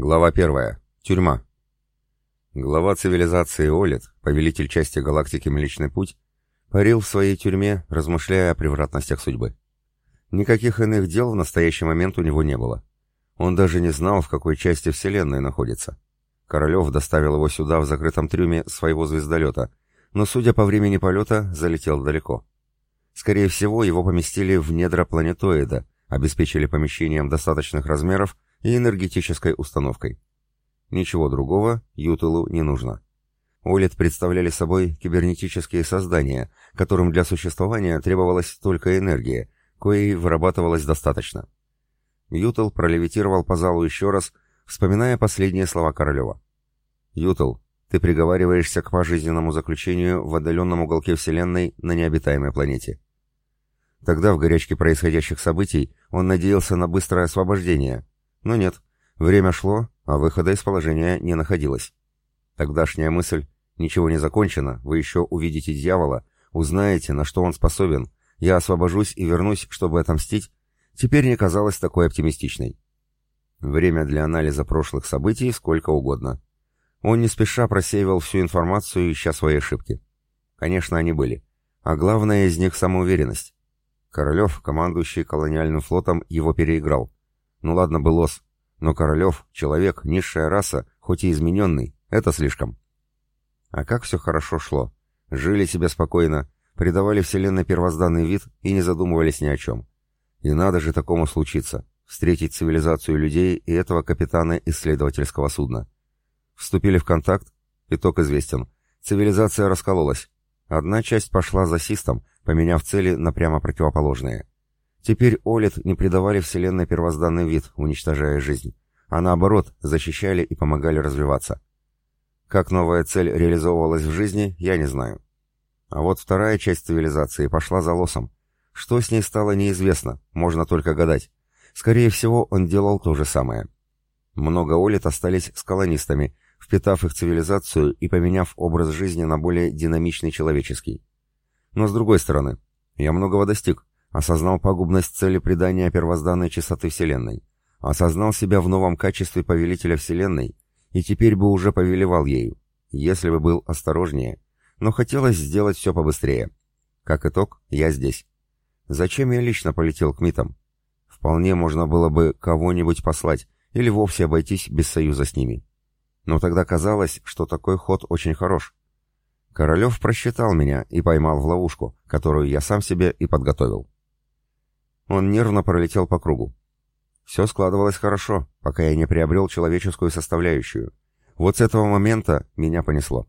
Глава первая. Тюрьма. Глава цивилизации Олит, повелитель части галактики Млечный Путь, парил в своей тюрьме, размышляя о превратностях судьбы. Никаких иных дел в настоящий момент у него не было. Он даже не знал, в какой части Вселенной находится. Королев доставил его сюда в закрытом трюме своего звездолета, но, судя по времени полета, залетел далеко. Скорее всего, его поместили в недра планетоида, обеспечили помещением достаточных размеров и энергетической установкой. Ничего другого Ютелу не нужно. Олит представляли собой кибернетические создания, которым для существования требовалась только энергия, коей вырабатывалось достаточно. Ютел пролевитировал по залу еще раз, вспоминая последние слова Королева. «Ютел, ты приговариваешься к пожизненному заключению в отдаленном уголке Вселенной на необитаемой планете. Тогда, в горячке происходящих событий, он надеялся на быстрое освобождение. Но нет, время шло, а выхода из положения не находилось. Тогдашняя мысль «Ничего не закончено, вы еще увидите дьявола, узнаете, на что он способен, я освобожусь и вернусь, чтобы отомстить», теперь не казалась такой оптимистичной. Время для анализа прошлых событий сколько угодно. Он не спеша просеивал всю информацию, ища свои ошибки. Конечно, они были. А главное из них — самоуверенность. Королев, командующий колониальным флотом, его переиграл. Ну ладно бы лос, но Королев, человек, низшая раса, хоть и измененный, это слишком. А как все хорошо шло. Жили себе спокойно, придавали Вселенной первозданный вид и не задумывались ни о чем. И надо же такому случиться, встретить цивилизацию людей и этого капитана исследовательского судна. Вступили в контакт, итог известен. Цивилизация раскололась. Одна часть пошла за систом, поменяв цели на прямо противоположные. Теперь Олит не придавали Вселенной первозданный вид, уничтожая жизнь, а наоборот, защищали и помогали развиваться. Как новая цель реализовывалась в жизни, я не знаю. А вот вторая часть цивилизации пошла за лосом. Что с ней стало неизвестно, можно только гадать. Скорее всего, он делал то же самое. Много Олит остались с колонистами, впитав их цивилизацию и поменяв образ жизни на более динамичный человеческий. Но с другой стороны, я многого достиг, осознал пагубность цели придания первозданной чистоты Вселенной, осознал себя в новом качестве повелителя Вселенной и теперь бы уже повелевал ею, если бы был осторожнее, но хотелось сделать все побыстрее. Как итог, я здесь. Зачем я лично полетел к МИТам? Вполне можно было бы кого-нибудь послать или вовсе обойтись без союза с ними. Но тогда казалось, что такой ход очень хорош. Королев просчитал меня и поймал в ловушку, которую я сам себе и подготовил. Он нервно пролетел по кругу. Все складывалось хорошо, пока я не приобрел человеческую составляющую. Вот с этого момента меня понесло.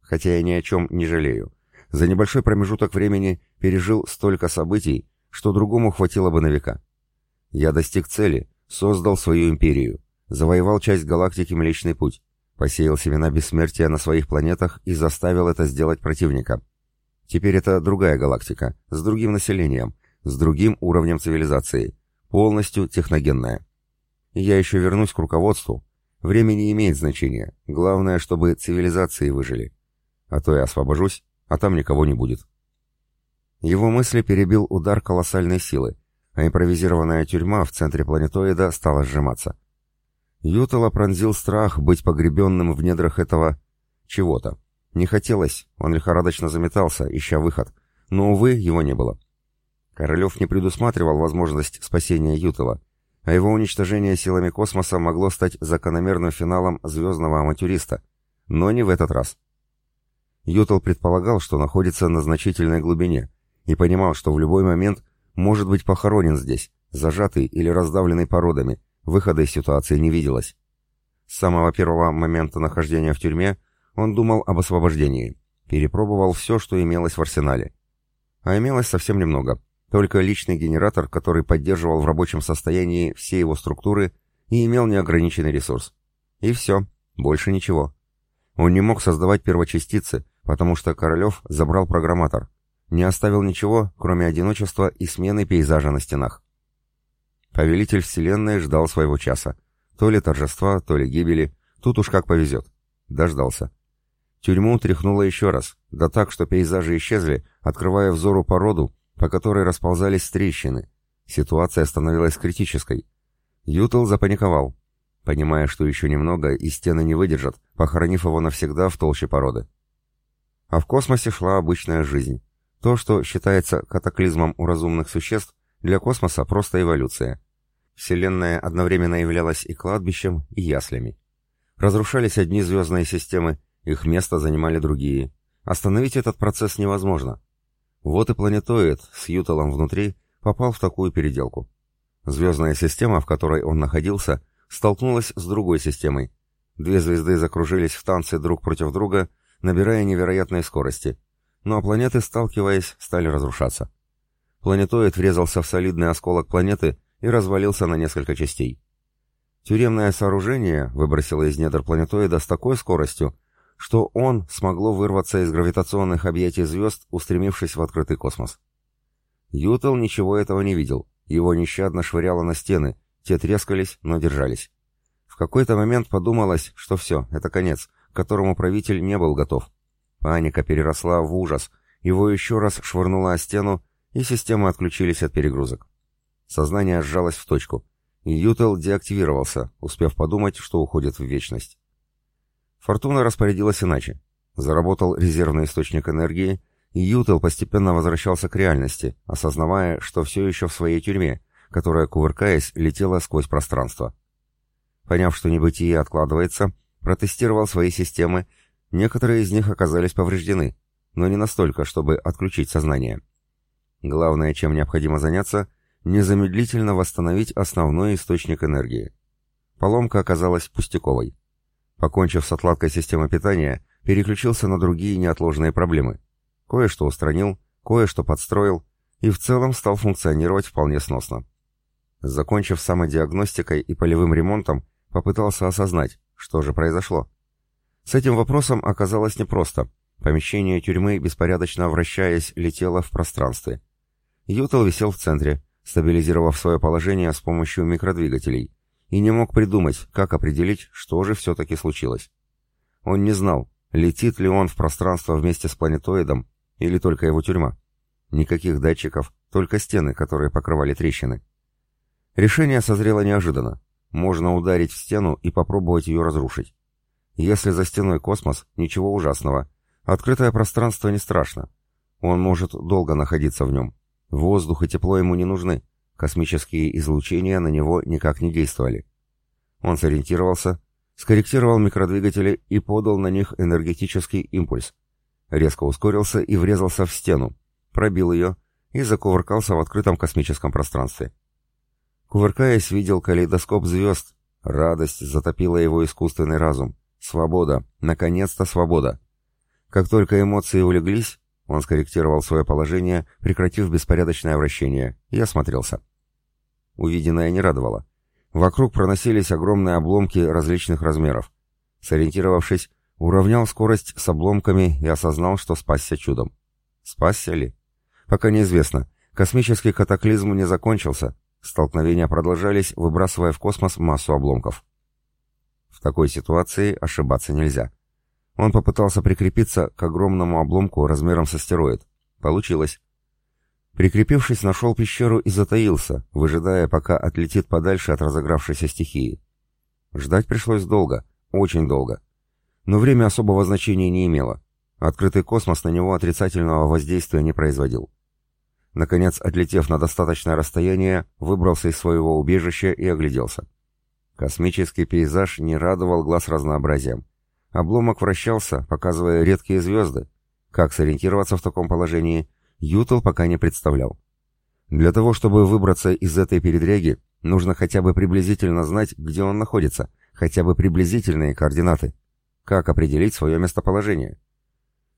Хотя я ни о чем не жалею. За небольшой промежуток времени пережил столько событий, что другому хватило бы на века. Я достиг цели, создал свою империю, завоевал часть галактики Млечный Путь, посеял семена бессмертия на своих планетах и заставил это сделать противника. Теперь это другая галактика, с другим населением, с другим уровнем цивилизации, полностью техногенная. Я еще вернусь к руководству. Время не имеет значения. Главное, чтобы цивилизации выжили. А то я освобожусь, а там никого не будет. Его мысли перебил удар колоссальной силы, а импровизированная тюрьма в центре планетоида стала сжиматься. Ютала пронзил страх быть погребенным в недрах этого... чего-то. Не хотелось, он лихорадочно заметался, ища выход, но, увы, его не было. Королев не предусматривал возможность спасения Ютела, а его уничтожение силами космоса могло стать закономерным финалом звездного авантюриста, но не в этот раз. Ютел предполагал, что находится на значительной глубине, и понимал, что в любой момент может быть похоронен здесь, зажатый или раздавленный породами, выхода из ситуации не виделось. С самого первого момента нахождения в тюрьме он думал об освобождении, перепробовал все, что имелось в арсенале. А имелось совсем немного. Только личный генератор, который поддерживал в рабочем состоянии все его структуры и имел неограниченный ресурс. И все, больше ничего. Он не мог создавать первочастицы, потому что Королев забрал программатор. Не оставил ничего, кроме одиночества и смены пейзажа на стенах. Повелитель Вселенной ждал своего часа. То ли торжества, то ли гибели. Тут уж как повезет. Дождался. Тюрьму тряхнуло еще раз, да так, что пейзажи исчезли, открывая взору породу, по которой расползались трещины. Ситуация становилась критической. Ютл запаниковал. понимая, что еще немного и стены не выдержат, похоронив его навсегда в толще породы. А в космосе шла обычная жизнь. То, что считается катаклизмом у разумных существ, для космоса просто эволюция. Вселенная одновременно являлась и кладбищем, и яслями. Разрушались одни звездные системы, их место занимали другие. Остановить этот процесс невозможно. Вот и планетоид с Юталом внутри попал в такую переделку. Звездная система, в которой он находился, столкнулась с другой системой. Две звезды закружились в танце друг против друга, набирая невероятной скорости. Ну а планеты, сталкиваясь, стали разрушаться. Планетоид врезался в солидный осколок планеты и развалился на несколько частей. Тюремное сооружение выбросило из недр планетоида с такой скоростью, что он смогло вырваться из гравитационных объятий звезд, устремившись в открытый космос. Ютел ничего этого не видел, его нещадно швыряло на стены, те трескались, но держались. В какой-то момент подумалось, что все, это конец, к которому правитель не был готов. Паника переросла в ужас, его еще раз швырнуло о стену, и системы отключились от перегрузок. Сознание сжалось в точку, и Ютел деактивировался, успев подумать, что уходит в вечность. Фортуна распорядилась иначе. Заработал резервный источник энергии, и Ютел постепенно возвращался к реальности, осознавая, что все еще в своей тюрьме, которая, кувыркаясь, летела сквозь пространство. Поняв, что небытие откладывается, протестировал свои системы, некоторые из них оказались повреждены, но не настолько, чтобы отключить сознание. Главное, чем необходимо заняться, незамедлительно восстановить основной источник энергии. Поломка оказалась пустяковой. Покончив с отладкой системы питания, переключился на другие неотложные проблемы. Кое-что устранил, кое-что подстроил, и в целом стал функционировать вполне сносно. Закончив самодиагностикой и полевым ремонтом, попытался осознать, что же произошло. С этим вопросом оказалось непросто. Помещение тюрьмы, беспорядочно вращаясь, летело в пространстве. Ютел висел в центре, стабилизировав свое положение с помощью микродвигателей, и не мог придумать, как определить, что же все-таки случилось. Он не знал, летит ли он в пространство вместе с планетоидом, или только его тюрьма. Никаких датчиков, только стены, которые покрывали трещины. Решение созрело неожиданно. Можно ударить в стену и попробовать ее разрушить. Если за стеной космос, ничего ужасного. Открытое пространство не страшно. Он может долго находиться в нем. Воздух и тепло ему не нужны. Космические излучения на него никак не действовали. Он сориентировался, скорректировал микродвигатели и подал на них энергетический импульс. Резко ускорился и врезался в стену, пробил ее и закувыркался в открытом космическом пространстве. Кувыркаясь, видел калейдоскоп звезд. Радость затопила его искусственный разум. Свобода. Наконец-то свобода. Как только эмоции улеглись, он скорректировал свое положение, прекратив беспорядочное вращение, и осмотрелся. Увиденное не радовало. Вокруг проносились огромные обломки различных размеров. Сориентировавшись, уравнял скорость с обломками и осознал, что спасся чудом. Спасся ли? Пока неизвестно. Космический катаклизм не закончился. Столкновения продолжались, выбрасывая в космос массу обломков. В такой ситуации ошибаться нельзя. Он попытался прикрепиться к огромному обломку размером с астероид. Получилось. Прикрепившись, нашел пещеру и затаился, выжидая, пока отлетит подальше от разыгравшейся стихии. Ждать пришлось долго, очень долго. Но время особого значения не имело. Открытый космос на него отрицательного воздействия не производил. Наконец, отлетев на достаточное расстояние, выбрался из своего убежища и огляделся. Космический пейзаж не радовал глаз разнообразием. Обломок вращался, показывая редкие звезды. Как сориентироваться в таком положении, Ютл пока не представлял. Для того, чтобы выбраться из этой передряги, нужно хотя бы приблизительно знать, где он находится, хотя бы приблизительные координаты. Как определить свое местоположение?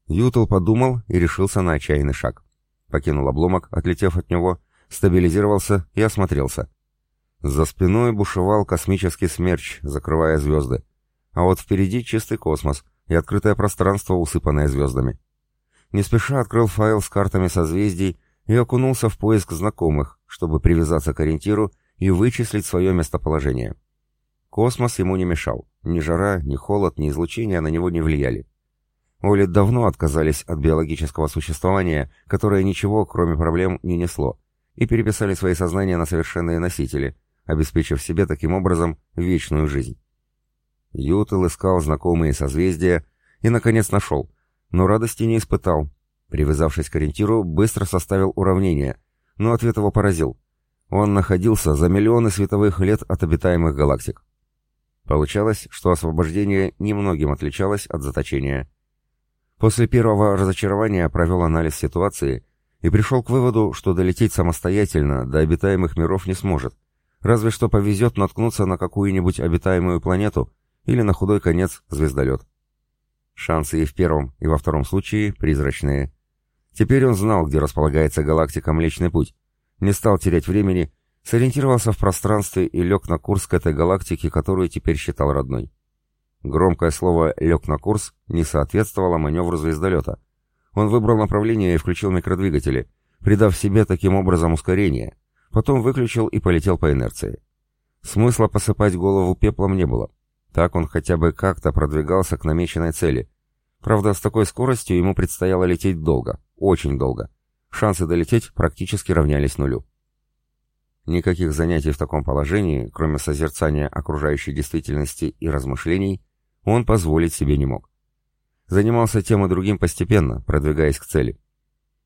Ютл подумал и решился на отчаянный шаг. Покинул обломок, отлетев от него, стабилизировался и осмотрелся. За спиной бушевал космический смерч, закрывая звезды а вот впереди чистый космос и открытое пространство, усыпанное звездами. Не спеша открыл файл с картами созвездий и окунулся в поиск знакомых, чтобы привязаться к ориентиру и вычислить свое местоположение. Космос ему не мешал. Ни жара, ни холод, ни излучение на него не влияли. Оли давно отказались от биологического существования, которое ничего, кроме проблем, не несло, и переписали свои сознания на совершенные носители, обеспечив себе таким образом вечную жизнь. Ютел искал знакомые созвездия и, наконец, нашел, но радости не испытал. Привязавшись к ориентиру, быстро составил уравнение, но ответ его поразил. Он находился за миллионы световых лет от обитаемых галактик. Получалось, что освобождение немногим отличалось от заточения. После первого разочарования провел анализ ситуации и пришел к выводу, что долететь самостоятельно до обитаемых миров не сможет, разве что повезет наткнуться на какую-нибудь обитаемую планету или на худой конец звездолет. Шансы и в первом, и во втором случае призрачные. Теперь он знал, где располагается галактика Млечный Путь, не стал терять времени, сориентировался в пространстве и лег на курс к этой галактике, которую теперь считал родной. Громкое слово «лег на курс» не соответствовало маневру звездолета. Он выбрал направление и включил микродвигатели, придав себе таким образом ускорение, потом выключил и полетел по инерции. Смысла посыпать голову пеплом не было. Так он хотя бы как-то продвигался к намеченной цели. Правда, с такой скоростью ему предстояло лететь долго, очень долго. Шансы долететь практически равнялись нулю. Никаких занятий в таком положении, кроме созерцания окружающей действительности и размышлений, он позволить себе не мог. Занимался тем и другим постепенно, продвигаясь к цели.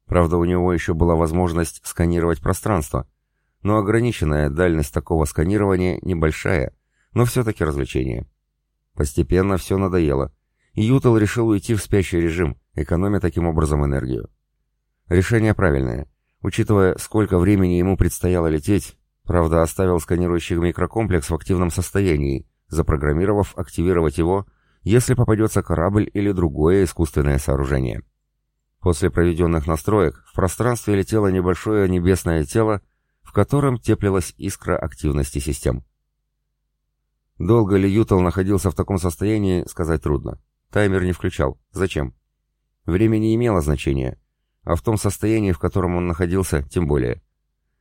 Правда, у него еще была возможность сканировать пространство, но ограниченная дальность такого сканирования небольшая, но все-таки развлечение. Постепенно все надоело, и Ютал решил уйти в спящий режим, экономя таким образом энергию. Решение правильное. Учитывая, сколько времени ему предстояло лететь, правда, оставил сканирующий микрокомплекс в активном состоянии, запрограммировав активировать его, если попадется корабль или другое искусственное сооружение. После проведенных настроек в пространстве летело небольшое небесное тело, в котором теплилась искра активности систем. Долго ли Ютал находился в таком состоянии, сказать трудно. Таймер не включал. Зачем? Время не имело значения, а в том состоянии, в котором он находился, тем более.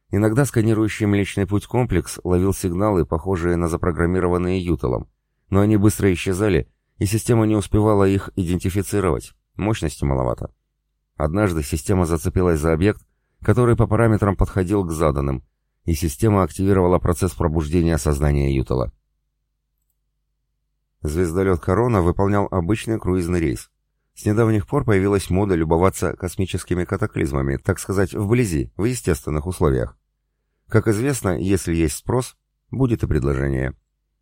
Иногда сканирующий Млечный Путь комплекс ловил сигналы, похожие на запрограммированные Юталом, но они быстро исчезали, и система не успевала их идентифицировать, мощности маловато. Однажды система зацепилась за объект, который по параметрам подходил к заданным, и система активировала процесс пробуждения сознания Ютала. Звездолет «Корона» выполнял обычный круизный рейс. С недавних пор появилась мода любоваться космическими катаклизмами, так сказать, вблизи, в естественных условиях. Как известно, если есть спрос, будет и предложение.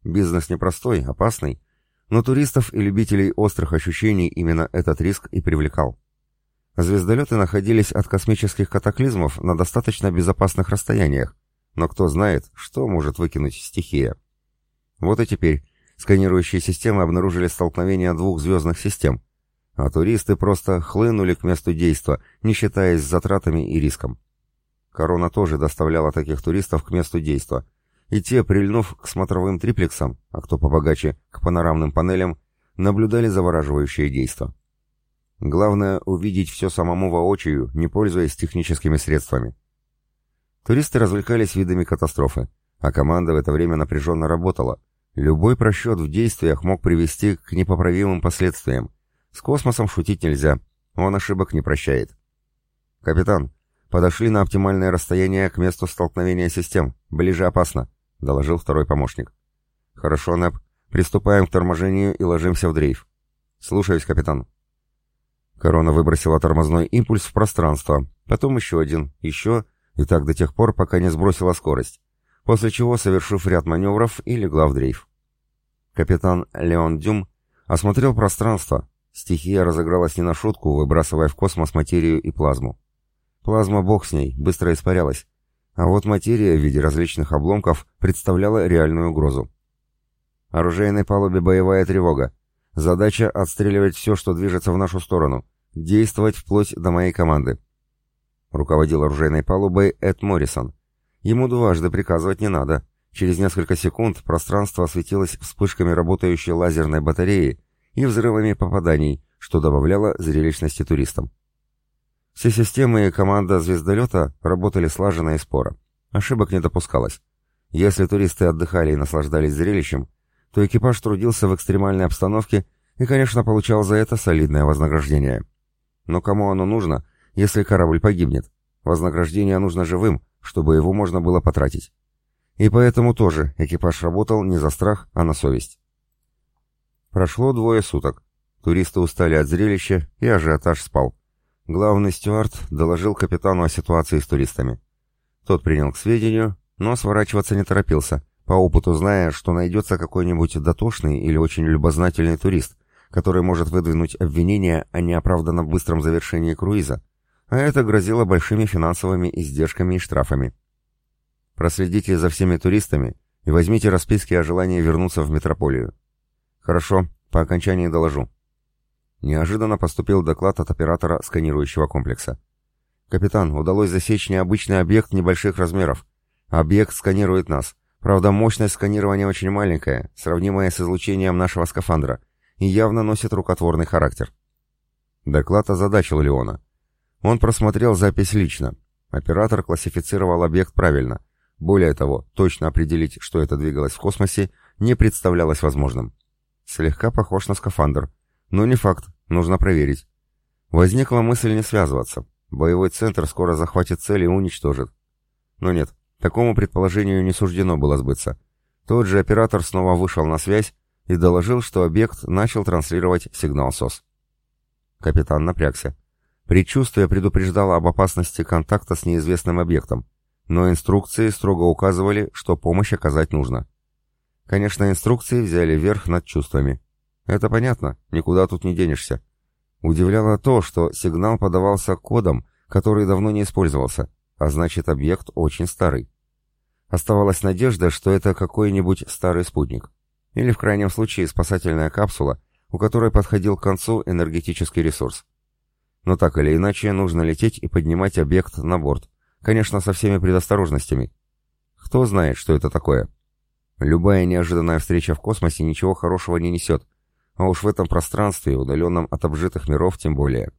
Бизнес непростой, опасный, но туристов и любителей острых ощущений именно этот риск и привлекал. Звездолеты находились от космических катаклизмов на достаточно безопасных расстояниях, но кто знает, что может выкинуть стихия. Вот и теперь Сканирующие системы обнаружили столкновение двух звездных систем, а туристы просто хлынули к месту действа, не считаясь затратами и риском. Корона тоже доставляла таких туристов к месту действа, и те, прильнув к смотровым триплексам, а кто побогаче, к панорамным панелям, наблюдали завораживающее действо. Главное — увидеть все самому воочию, не пользуясь техническими средствами. Туристы развлекались видами катастрофы, а команда в это время напряженно работала — Любой просчет в действиях мог привести к непоправимым последствиям. С космосом шутить нельзя, он ошибок не прощает. «Капитан, подошли на оптимальное расстояние к месту столкновения систем. Ближе опасно», — доложил второй помощник. «Хорошо, Нэп. Приступаем к торможению и ложимся в дрейф». «Слушаюсь, капитан». Корона выбросила тормозной импульс в пространство, потом еще один, еще, и так до тех пор, пока не сбросила скорость после чего, совершив ряд маневров, и легла в дрейф. Капитан Леон Дюм осмотрел пространство. Стихия разыгралась не на шутку, выбрасывая в космос материю и плазму. Плазма, бог с ней, быстро испарялась. А вот материя в виде различных обломков представляла реальную угрозу. Оружейной палубе боевая тревога. Задача — отстреливать все, что движется в нашу сторону. Действовать вплоть до моей команды. Руководил оружейной палубой Эд Моррисон. Ему дважды приказывать не надо. Через несколько секунд пространство осветилось вспышками работающей лазерной батареи и взрывами попаданий, что добавляло зрелищности туристам. Все системы и команда звездолета работали слаженно и споро. Ошибок не допускалось. Если туристы отдыхали и наслаждались зрелищем, то экипаж трудился в экстремальной обстановке и, конечно, получал за это солидное вознаграждение. Но кому оно нужно, если корабль погибнет? Вознаграждение нужно живым, чтобы его можно было потратить. И поэтому тоже экипаж работал не за страх, а на совесть. Прошло двое суток. Туристы устали от зрелища, и ажиотаж спал. Главный стюард доложил капитану о ситуации с туристами. Тот принял к сведению, но сворачиваться не торопился, по опыту зная, что найдется какой-нибудь дотошный или очень любознательный турист, который может выдвинуть обвинение о неоправданном быстром завершении круиза, а это грозило большими финансовыми издержками и штрафами. Проследите за всеми туристами и возьмите расписки о желании вернуться в метрополию. Хорошо, по окончании доложу. Неожиданно поступил доклад от оператора сканирующего комплекса. «Капитан, удалось засечь необычный объект небольших размеров. Объект сканирует нас. Правда, мощность сканирования очень маленькая, сравнимая с излучением нашего скафандра, и явно носит рукотворный характер». Доклад озадачил Леона. Он просмотрел запись лично. Оператор классифицировал объект правильно. Более того, точно определить, что это двигалось в космосе, не представлялось возможным. Слегка похож на скафандр, но не факт, нужно проверить. Возникла мысль не связываться. Боевой центр скоро захватит цель и уничтожит. Но нет, такому предположению не суждено было сбыться. Тот же оператор снова вышел на связь и доложил, что объект начал транслировать сигнал СОС. Капитан напрягся. Предчувствие предупреждало об опасности контакта с неизвестным объектом, но инструкции строго указывали, что помощь оказать нужно. Конечно, инструкции взяли верх над чувствами. Это понятно, никуда тут не денешься. Удивляло то, что сигнал подавался кодом, который давно не использовался, а значит объект очень старый. Оставалась надежда, что это какой-нибудь старый спутник. Или в крайнем случае спасательная капсула, у которой подходил к концу энергетический ресурс. Но так или иначе нужно лететь и поднимать объект на борт. Конечно, со всеми предосторожностями. Кто знает, что это такое? Любая неожиданная встреча в космосе ничего хорошего не несет, а уж в этом пространстве, удаленном от обжитых миров, тем более.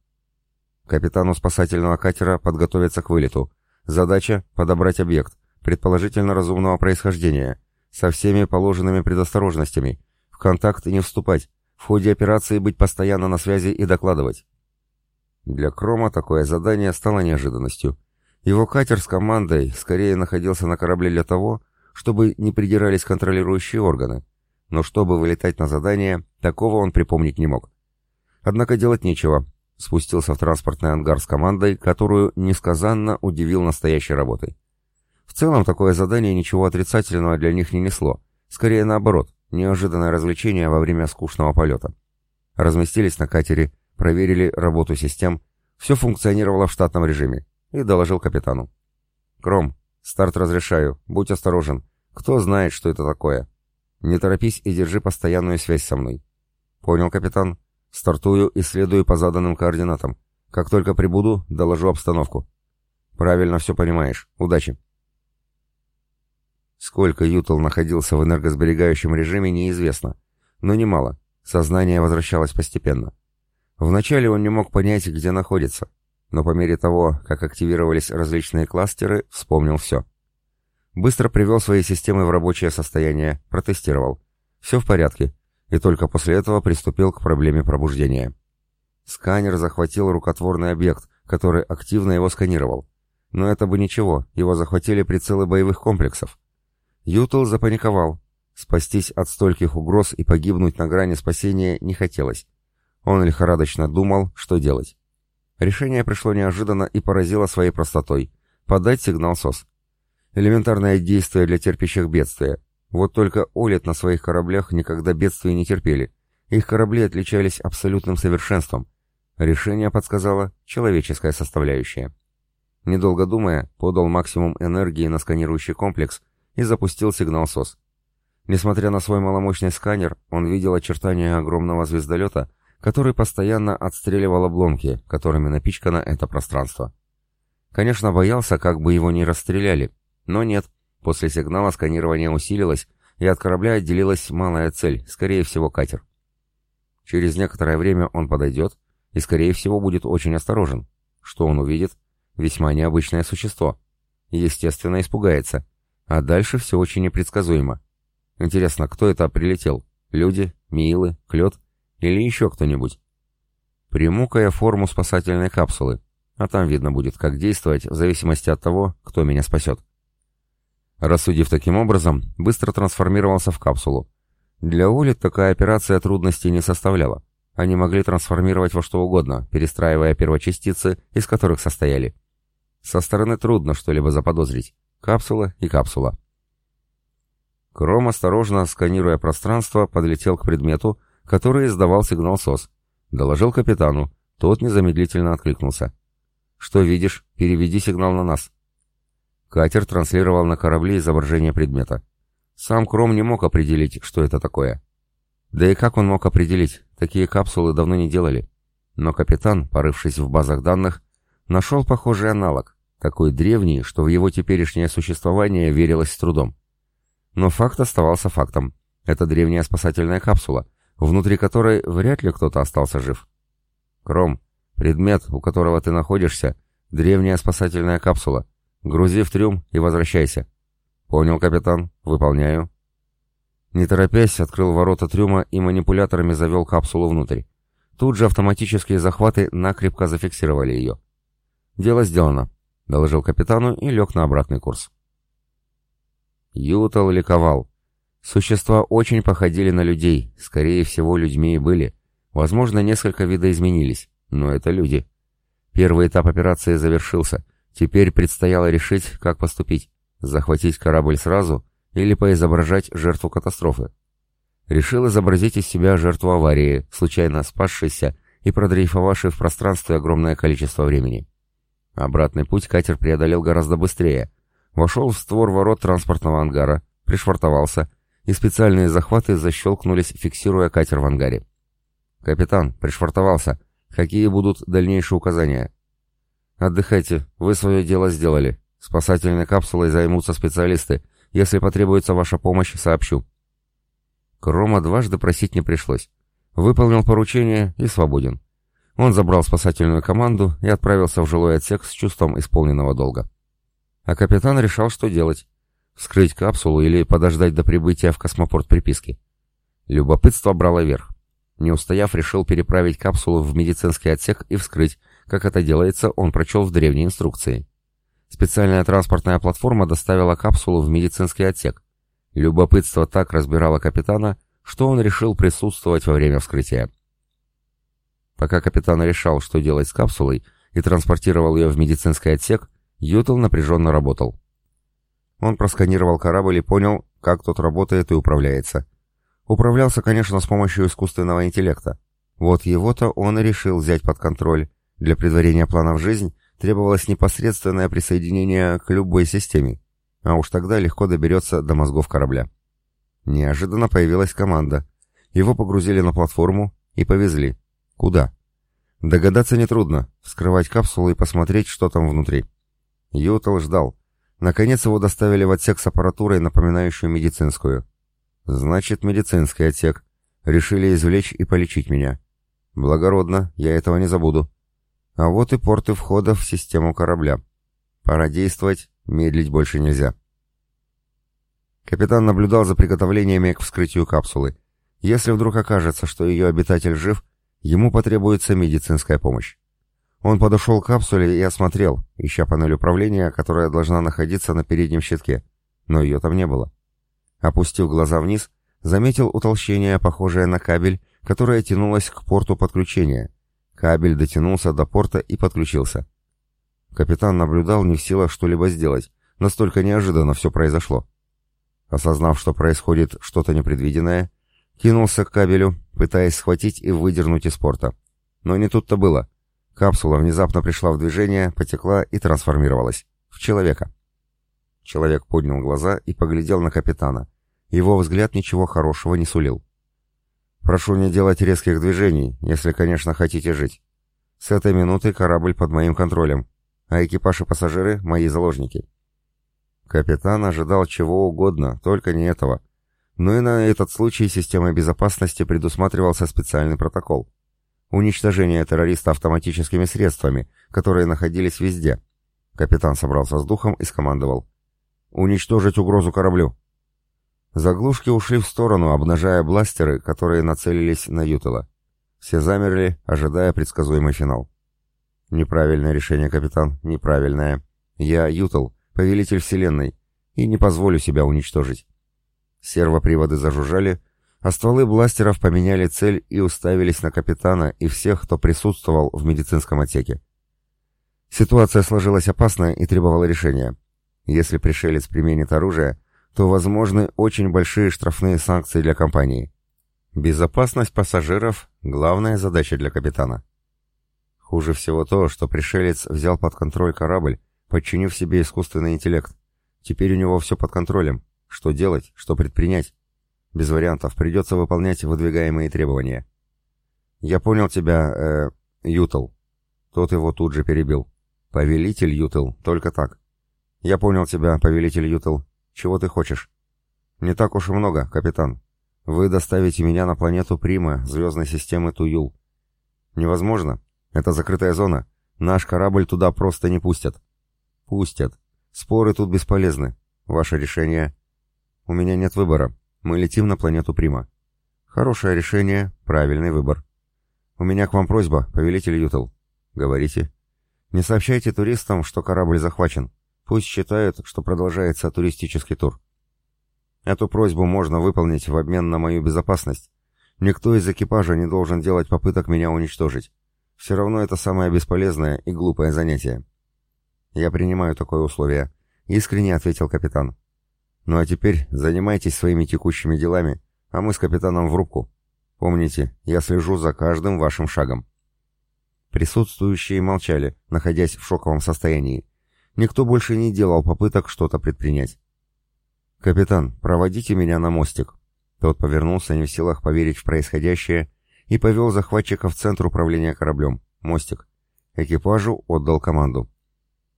Капитану спасательного катера подготовиться к вылету. Задача — подобрать объект, предположительно разумного происхождения, со всеми положенными предосторожностями, в контакт не вступать, в ходе операции быть постоянно на связи и докладывать. Для Крома такое задание стало неожиданностью. Его катер с командой скорее находился на корабле для того, чтобы не придирались контролирующие органы, но чтобы вылетать на задание, такого он припомнить не мог. Однако делать нечего. Спустился в транспортный ангар с командой, которую несказанно удивил настоящей работой. В целом, такое задание ничего отрицательного для них не несло. Скорее наоборот, неожиданное развлечение во время скучного полета. Разместились на катере, проверили работу систем, все функционировало в штатном режиме, и доложил капитану. «Кром, старт разрешаю, будь осторожен. Кто знает, что это такое?» Не торопись и держи постоянную связь со мной. Понял, капитан. Стартую и следую по заданным координатам. Как только прибуду, доложу обстановку. Правильно все понимаешь. Удачи. Сколько Ютл находился в энергосберегающем режиме, неизвестно. Но немало. Сознание возвращалось постепенно. Вначале он не мог понять, где находится. Но по мере того, как активировались различные кластеры, вспомнил все. Быстро привел свои системы в рабочее состояние, протестировал. Все в порядке. И только после этого приступил к проблеме пробуждения. Сканер захватил рукотворный объект, который активно его сканировал. Но это бы ничего, его захватили прицелы боевых комплексов. Ютл запаниковал. Спастись от стольких угроз и погибнуть на грани спасения не хотелось. Он лихорадочно думал, что делать. Решение пришло неожиданно и поразило своей простотой. Подать сигнал СОС. Элементарное действие для терпящих бедствия. Вот только Олет на своих кораблях никогда бедствия не терпели. Их корабли отличались абсолютным совершенством. Решение подсказала человеческая составляющая. Недолго думая, подал максимум энергии на сканирующий комплекс и запустил сигнал СОС. Несмотря на свой маломощный сканер, он видел очертания огромного звездолета, который постоянно отстреливал обломки, которыми напичкано это пространство. Конечно, боялся, как бы его не расстреляли, но нет, после сигнала сканирование усилилось, и от корабля отделилась малая цель, скорее всего катер. Через некоторое время он подойдет и, скорее всего, будет очень осторожен. Что он увидит? Весьма необычное существо. Естественно, испугается. А дальше все очень непредсказуемо. Интересно, кто это прилетел? Люди? Милы? Клет? Или еще кто-нибудь? Приму-ка я форму спасательной капсулы, а там видно будет, как действовать в зависимости от того, кто меня спасет. Рассудив таким образом, быстро трансформировался в капсулу. Для Оли такая операция трудностей не составляла. Они могли трансформировать во что угодно, перестраивая первочастицы, из которых состояли. Со стороны трудно что-либо заподозрить. Капсула и капсула. Кром, осторожно сканируя пространство, подлетел к предмету, который издавал сигнал СОС. Доложил капитану. Тот незамедлительно откликнулся. «Что видишь? Переведи сигнал на нас». Катер транслировал на корабле изображение предмета. Сам Кром не мог определить, что это такое. Да и как он мог определить? Такие капсулы давно не делали. Но капитан, порывшись в базах данных, нашел похожий аналог, такой древний, что в его теперешнее существование верилось с трудом. Но факт оставался фактом. Это древняя спасательная капсула, внутри которой вряд ли кто-то остался жив. Кром, предмет, у которого ты находишься, древняя спасательная капсула. Грузи в трюм и возвращайся. Понял, капитан. Выполняю. Не торопясь, открыл ворота трюма и манипуляторами завел капсулу внутрь. Тут же автоматические захваты накрепко зафиксировали ее. «Дело сделано», — доложил капитану и лег на обратный курс. Ютал ликовал. Существа очень походили на людей, скорее всего, людьми и были. Возможно, несколько видоизменились, но это люди. Первый этап операции завершился. Теперь предстояло решить, как поступить. Захватить корабль сразу или поизображать жертву катастрофы. Решил изобразить из себя жертву аварии, случайно спасшейся и продрейфовавшей в пространстве огромное количество времени. Обратный путь катер преодолел гораздо быстрее. Вошел в створ ворот транспортного ангара, пришвартовался, и специальные захваты защелкнулись, фиксируя катер в ангаре. «Капитан, пришвартовался. Какие будут дальнейшие указания?» «Отдыхайте, вы свое дело сделали. Спасательной капсулой займутся специалисты. Если потребуется ваша помощь, сообщу». Крома дважды просить не пришлось. Выполнил поручение и свободен. Он забрал спасательную команду и отправился в жилой отсек с чувством исполненного долга. А капитан решал, что делать. Вскрыть капсулу или подождать до прибытия в космопорт приписки. Любопытство брало верх. Не устояв, решил переправить капсулу в медицинский отсек и вскрыть. Как это делается, он прочел в древней инструкции. Специальная транспортная платформа доставила капсулу в медицинский отсек. Любопытство так разбирало капитана, что он решил присутствовать во время вскрытия. Пока капитан решал, что делать с капсулой, и транспортировал ее в медицинский отсек, Ютл напряженно работал. Он просканировал корабль и понял, как тот работает и управляется. Управлялся, конечно, с помощью искусственного интеллекта. Вот его-то он и решил взять под контроль. Для предварения плана в жизнь требовалось непосредственное присоединение к любой системе, а уж тогда легко доберется до мозгов корабля. Неожиданно появилась команда. Его погрузили на платформу и повезли. Куда? Догадаться нетрудно. Вскрывать капсулу и посмотреть, что там внутри. Ютал ждал. Наконец его доставили в отсек с аппаратурой, напоминающую медицинскую. Значит, медицинский отсек. Решили извлечь и полечить меня. Благородно, я этого не забуду. А вот и порты входа в систему корабля. Пора действовать, медлить больше нельзя. Капитан наблюдал за приготовлениями к вскрытию капсулы. Если вдруг окажется, что ее обитатель жив, ему потребуется медицинская помощь. Он подошел к капсуле и осмотрел, ища панель управления, которая должна находиться на переднем щитке, но ее там не было. Опустив глаза вниз, заметил утолщение, похожее на кабель, которое тянулось к порту подключения. Кабель дотянулся до порта и подключился. Капитан наблюдал не в силах что-либо сделать, настолько неожиданно все произошло. Осознав, что происходит что-то непредвиденное, кинулся к кабелю, пытаясь схватить и выдернуть из порта. Но не тут-то было. Капсула внезапно пришла в движение, потекла и трансформировалась. В человека. Человек поднял глаза и поглядел на капитана. Его взгляд ничего хорошего не сулил. «Прошу не делать резких движений, если, конечно, хотите жить. С этой минуты корабль под моим контролем, а экипаж и пассажиры — мои заложники». Капитан ожидал чего угодно, только не этого. Но и на этот случай системой безопасности предусматривался специальный протокол. Уничтожение террориста автоматическими средствами, которые находились везде. Капитан собрался с духом и скомандовал. «Уничтожить угрозу кораблю!» Заглушки ушли в сторону, обнажая бластеры, которые нацелились на Ютела. Все замерли, ожидая предсказуемый финал. «Неправильное решение, капитан, неправильное. Я Ютел, повелитель Вселенной. и не позволю себя уничтожить. Сервоприводы зажужжали, а стволы бластеров поменяли цель и уставились на капитана и всех, кто присутствовал в медицинском отсеке. Ситуация сложилась опасная и требовала решения. Если пришелец применит оружие, то возможны очень большие штрафные санкции для компании. Безопасность пассажиров – главная задача для капитана. Хуже всего то, что пришелец взял под контроль корабль, подчинив себе искусственный интеллект. Теперь у него все под контролем. Что делать, что предпринять? Без вариантов, придется выполнять выдвигаемые требования. «Я понял тебя, э, Ютл». Тот его тут же перебил. «Повелитель Ютл, только так». «Я понял тебя, повелитель Ютл. Чего ты хочешь?» «Не так уж и много, капитан. Вы доставите меня на планету Прима, звездной системы Туюл». «Невозможно. Это закрытая зона. Наш корабль туда просто не пустят». «Пустят. Споры тут бесполезны. Ваше решение...» «У меня нет выбора. Мы летим на планету Прима». «Хорошее решение. Правильный выбор». «У меня к вам просьба, повелитель Ютл». «Говорите». «Не сообщайте туристам, что корабль захвачен. Пусть считают, что продолжается туристический тур». Эту просьбу можно выполнить в обмен на мою безопасность. Никто из экипажа не должен делать попыток меня уничтожить. Все равно это самое бесполезное и глупое занятие. Я принимаю такое условие, искренне ответил капитан. Ну а теперь занимайтесь своими текущими делами, а мы с капитаном в рубку. Помните, я слежу за каждым вашим шагом. Присутствующие молчали, находясь в шоковом состоянии. Никто больше не делал попыток что-то предпринять. «Капитан, проводите меня на мостик». Тот повернулся, не в силах поверить в происходящее, и повел захватчика в центр управления кораблем. Мостик. Экипажу отдал команду.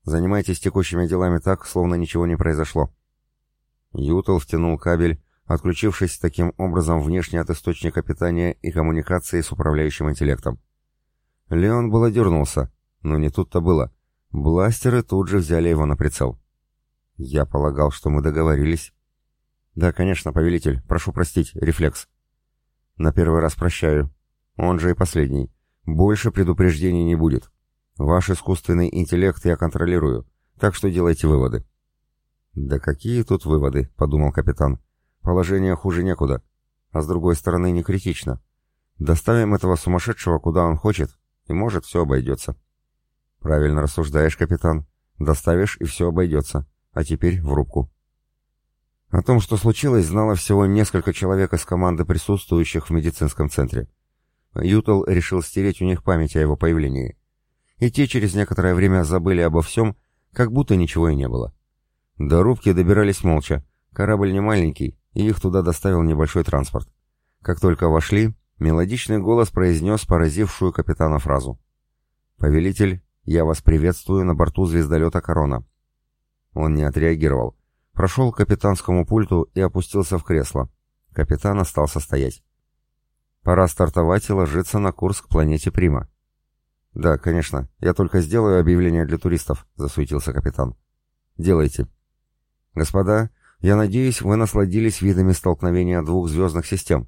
«Занимайтесь текущими делами так, словно ничего не произошло». Ютл втянул кабель, отключившись таким образом внешне от источника питания и коммуникации с управляющим интеллектом. Леон было дернулся, но не тут-то было. Бластеры тут же взяли его на прицел. «Я полагал, что мы договорились». «Да, конечно, повелитель. Прошу простить, рефлекс». «На первый раз прощаю. Он же и последний. Больше предупреждений не будет. Ваш искусственный интеллект я контролирую, так что делайте выводы». «Да какие тут выводы?» — подумал капитан. «Положение хуже некуда. А с другой стороны, не критично. Доставим этого сумасшедшего куда он хочет, и может все обойдется». «Правильно рассуждаешь, капитан. Доставишь, и все обойдется. А теперь в рубку». О том, что случилось, знало всего несколько человек из команды присутствующих в медицинском центре. Ютл решил стереть у них память о его появлении. И те через некоторое время забыли обо всем, как будто ничего и не было. До рубки добирались молча. Корабль не маленький, и их туда доставил небольшой транспорт. Как только вошли, мелодичный голос произнес поразившую капитана фразу. «Повелитель, я вас приветствую на борту звездолета «Корона». Он не отреагировал, Прошел к капитанскому пульту и опустился в кресло. Капитан остался стоять. Пора стартовать и ложиться на курс к планете Прима. «Да, конечно. Я только сделаю объявление для туристов», — засуетился капитан. «Делайте». «Господа, я надеюсь, вы насладились видами столкновения двух звездных систем.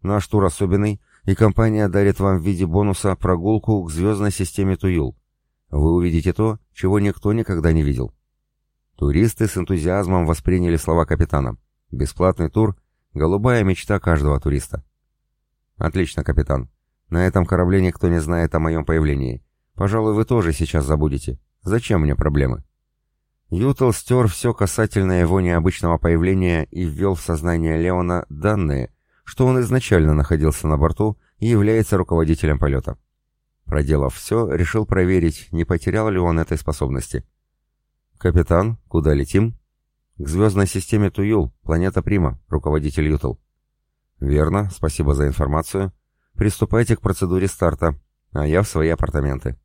Наш тур особенный, и компания дарит вам в виде бонуса прогулку к звездной системе Туюл. Вы увидите то, чего никто никогда не видел. Туристы с энтузиазмом восприняли слова капитана. Бесплатный тур — голубая мечта каждого туриста. «Отлично, капитан. На этом корабле никто не знает о моем появлении. Пожалуй, вы тоже сейчас забудете. Зачем мне проблемы?» Ютл стер все касательно его необычного появления и ввел в сознание Леона данные, что он изначально находился на борту и является руководителем полета. Проделав все, решил проверить, не потерял ли он этой способности. «Капитан, куда летим?» «К звездной системе Туюл, планета Прима, руководитель Ютл». «Верно, спасибо за информацию. Приступайте к процедуре старта, а я в свои апартаменты».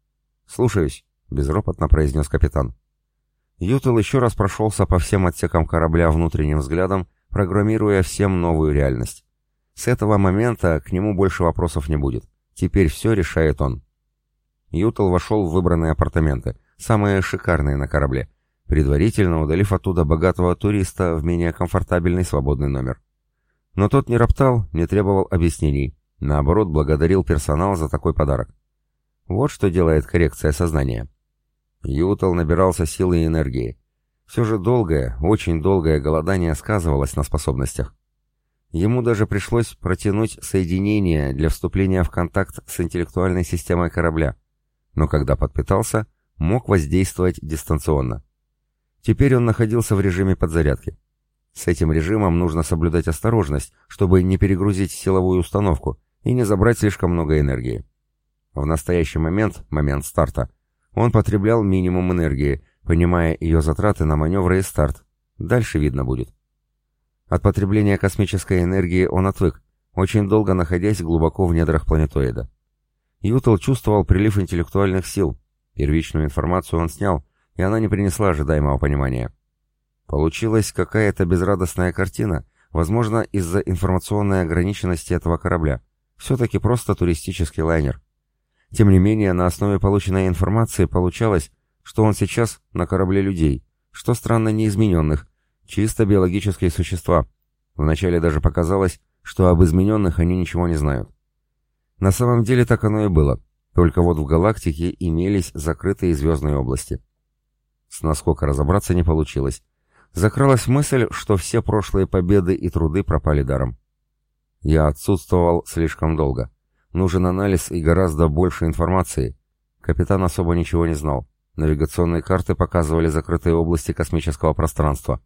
«Слушаюсь», — безропотно произнес капитан. Ютл еще раз прошелся по всем отсекам корабля внутренним взглядом, программируя всем новую реальность. С этого момента к нему больше вопросов не будет. Теперь все решает он. Ютл вошел в выбранные апартаменты, самые шикарные на корабле, предварительно удалив оттуда богатого туриста в менее комфортабельный свободный номер. Но тот не роптал, не требовал объяснений, наоборот, благодарил персонал за такой подарок. Вот что делает коррекция сознания. Ютал набирался силы и энергии. Все же долгое, очень долгое голодание сказывалось на способностях. Ему даже пришлось протянуть соединение для вступления в контакт с интеллектуальной системой корабля, но когда подпитался, мог воздействовать дистанционно. Теперь он находился в режиме подзарядки. С этим режимом нужно соблюдать осторожность, чтобы не перегрузить силовую установку и не забрать слишком много энергии. В настоящий момент, момент старта, он потреблял минимум энергии, понимая ее затраты на маневры и старт. Дальше видно будет. От потребления космической энергии он отвык, очень долго находясь глубоко в недрах планетоида. Ютл чувствовал прилив интеллектуальных сил. Первичную информацию он снял, и она не принесла ожидаемого понимания. Получилась какая-то безрадостная картина, возможно, из-за информационной ограниченности этого корабля. Все-таки просто туристический лайнер. Тем не менее, на основе полученной информации получалось, что он сейчас на корабле людей, что странно неизмененных, чисто биологические существа. Вначале даже показалось, что об измененных они ничего не знают. На самом деле так оно и было, только вот в галактике имелись закрытые звездные области. С наскока разобраться не получилось. Закралась мысль, что все прошлые победы и труды пропали даром. Я отсутствовал слишком долго. Нужен анализ и гораздо больше информации. Капитан особо ничего не знал. Навигационные карты показывали закрытые области космического пространства.